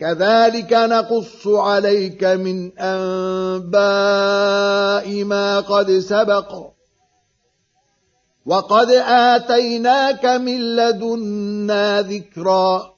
كذلك نقص عليك من أنباء ما قد سبق. وقد آتيناك من لدنا ذكرًا.